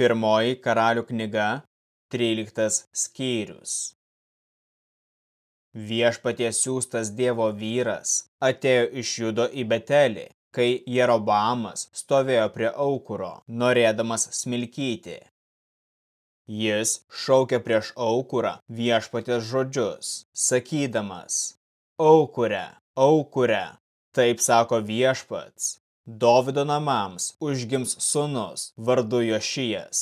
Pirmoji karalių knyga, 13 skyrius. Viešpaties siūstas Dievo vyras atėjo iš judo į Betelį, kai Jerobamas stovėjo prie aukuro, norėdamas smilkyti. Jis šaukė prieš aukurą viešpaties žodžius, sakydamas, aukure, aukure, taip sako viešpats, Dovido namams užgims sunus vardu Jošijas.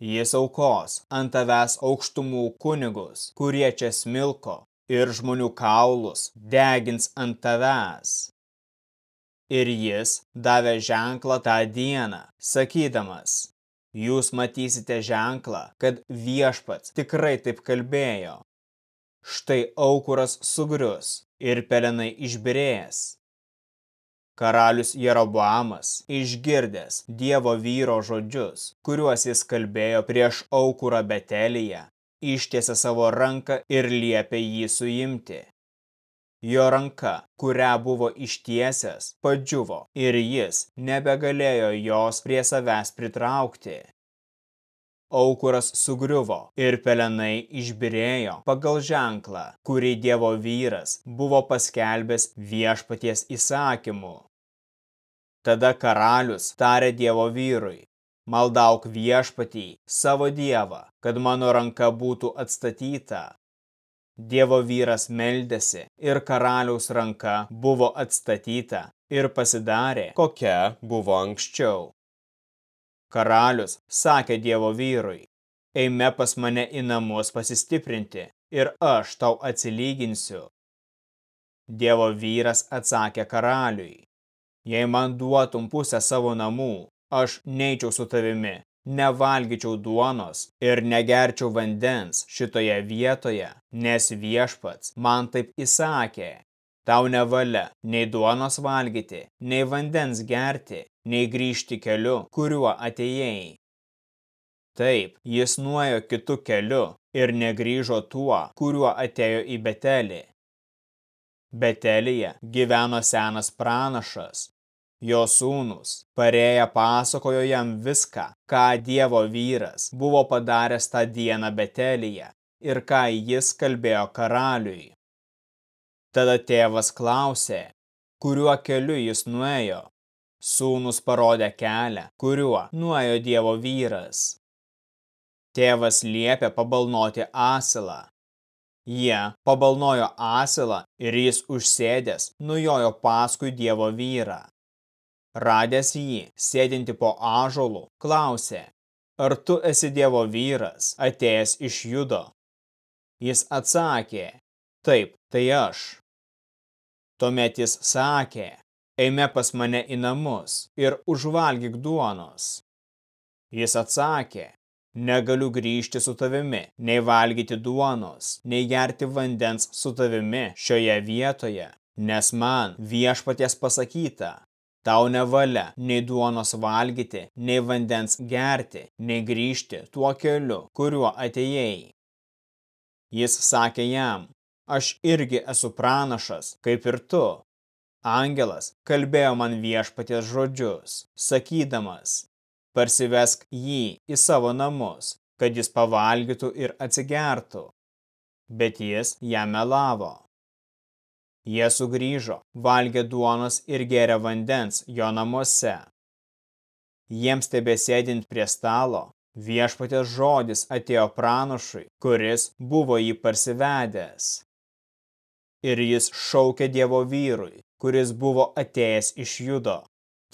Jis aukos ant tavęs aukštumų kunigus, kurie čia smilko, ir žmonių kaulus degins ant tavęs. Ir jis davė ženklą tą dieną, sakydamas, jūs matysite ženklą, kad viešpats tikrai taip kalbėjo. Štai aukuras sugrius ir pelenai išbirės Karalius Jeroboamas, išgirdęs Dievo vyro žodžius, kuriuos jis kalbėjo prieš aukurą Betelyje, ištiesė savo ranką ir liepė jį suimti. Jo ranka, kurią buvo ištiesęs, padžiuvo ir jis nebegalėjo jos prie savęs pritraukti. Aukuras sugriuvo ir pelenai išbirėjo pagal ženklą, kurį Dievo vyras buvo paskelbęs viešpaties įsakymu. Tada karalius tarė Dievo vyrui, maldauk viešpatį savo Dievą, kad mano ranka būtų atstatyta. Dievo vyras meldėsi ir karaliaus ranka buvo atstatyta ir pasidarė, kokia buvo anksčiau. Karalius sakė Dievo vyrui, eime pas mane į namus pasistiprinti ir aš tau atsilyginsiu. Dievo vyras atsakė karaliui, Jei man duotum pusę savo namų, aš neičiau su tavimi, nevalgyčiau duonos ir negerčiau vandens šitoje vietoje, nes viešpats man taip įsakė. Tau nevalia nei duonos valgyti, nei vandens gerti, nei grįžti keliu, kuriuo atėjai. Taip, jis nuėjo kitu keliu ir negrįžo tuo, kuriuo atėjo į Betelį. Betelyje gyveno senas pranašas, Jo sūnus, parėję pasakojo jam viską, ką Dievo vyras buvo padaręs tą dieną Betelyje ir ką jis kalbėjo karaliui. Tada tėvas klausė, kuriuo keliu jis nuėjo. Sūnus parodė kelią, kuriuo nuėjo Dievo vyras. Tėvas liepė pabalnoti asilą. Jie pabalnojo asilą ir jis užsėdęs nujojo paskui Dievo vyrą. Radęs jį, sėdinti po ažolų, klausė, ar tu esi Dievo vyras, atėjęs iš judo? Jis atsakė, taip, tai aš. Tuomet jis sakė, eime pas mane į namus ir užvalgyk duonos. Jis atsakė, negaliu grįžti su tavimi, nei valgyti duonos, nei gerti vandens su tavimi šioje vietoje, nes man viešpaties pasakyta, Tau nevalia nei duonos valgyti, nei vandens gerti, nei grįžti tuo keliu, kuriuo atėjai. Jis sakė jam, aš irgi esu pranašas, kaip ir tu. Angelas kalbėjo man viešpaties žodžius, sakydamas, parsivesk jį į savo namus, kad jis pavalgytų ir atsigertų. Bet jis jam melavo. Jie sugrįžo, valgė duonos ir gėrė vandens jo namuose. Jiems tebesėdint prie stalo, viešpatės žodis atėjo pranašui, kuris buvo jį parsivedęs. Ir jis šaukė Dievo vyrui, kuris buvo atėjęs iš judo.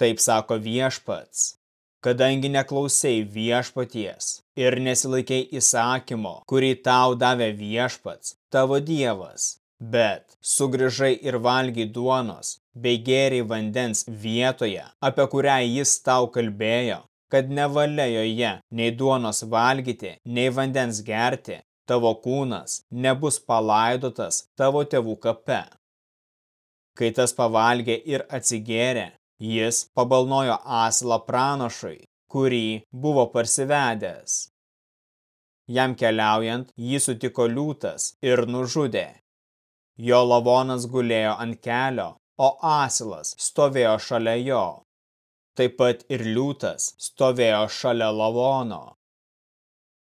Taip sako viešpats, kadangi neklausai viešpaties ir nesilaikiai įsakymo, kurį tau davė viešpats, tavo dievas, Bet sugrįžai ir valgiai duonos, bei gėriai vandens vietoje, apie kurią jis tau kalbėjo, kad nevalia joje nei duonos valgyti, nei vandens gerti, tavo kūnas nebus palaidotas tavo tėvų kape. Kai tas pavalgė ir atsigėrė, jis pabalnojo asilą pranašui, kurį buvo parsivedęs. Jam keliaujant, jį sutiko liūtas ir nužudė. Jo lavonas gulėjo ant kelio, o asilas stovėjo šalia jo. taip pat ir liūtas stovėjo šalia lavono.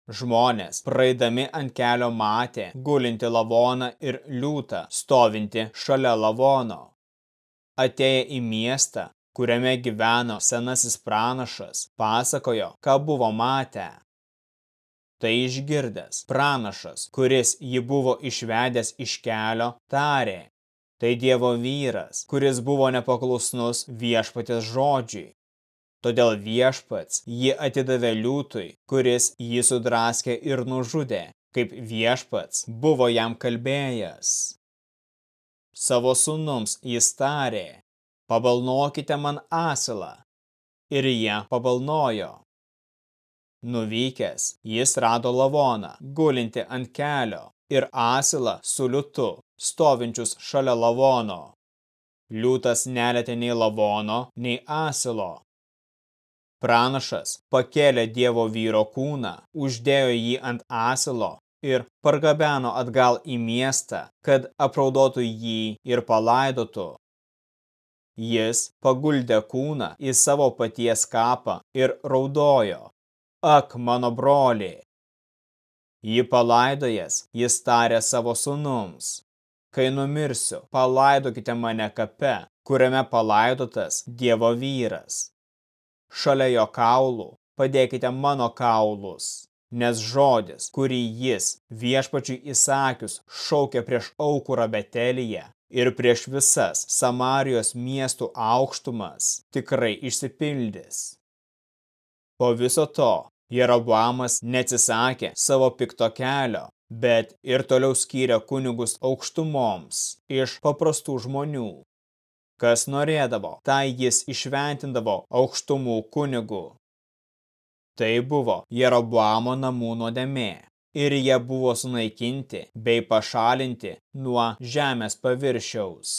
Žmonės, praeidami ant kelio matė gulinti lavoną ir liūtą stovinti šalia lavono. Atėję į miestą, kuriame gyveno senasis pranašas, pasakojo, ką buvo matę. Tai išgirdęs pranašas, kuris jį buvo išvedęs iš kelio, tarė, tai Dievo vyras, kuris buvo nepaklusnus viešpatės žodžiui. Todėl viešpats jį atidavė liūtui, kuris jį sudraskė ir nužudė, kaip viešpats buvo jam kalbėjęs. Savo sunums jis tarė, pabalnokite man asilą, ir jie pabalnojo. Nuvykęs, jis rado lavoną, gulinti ant kelio, ir asilą su liutu, stovinčius šalia lavono. Liūtas nelėtė nei lavono, nei asilo, Pranašas pakėlė Dievo vyro kūną, uždėjo jį ant asilo ir pargabeno atgal į miestą, kad apraudotų jį ir palaidotų. Jis paguldė kūną į savo paties kapą ir raudojo. Ak, mano broli! Jį palaidojas, jis tarė savo sunums. Kai numirsiu, palaidokite mane kape, kuriame palaidotas Dievo vyras šalia jo kaulų padėkite mano kaulus, nes žodis, kurį jis viešpačiui įsakius šaukė prieš aukurą Betelyje ir prieš visas Samarijos miestų aukštumas tikrai išsipildys. Po viso to Jeroboamas neatsisakė savo pikto kelio, bet ir toliau skyrė kunigus aukštumoms iš paprastų žmonių, Kas norėdavo, tai jis išventindavo aukštumų kunigų. Tai buvo Jeroboamo namų nuodėmė ir jie buvo sunaikinti bei pašalinti nuo žemės paviršiaus.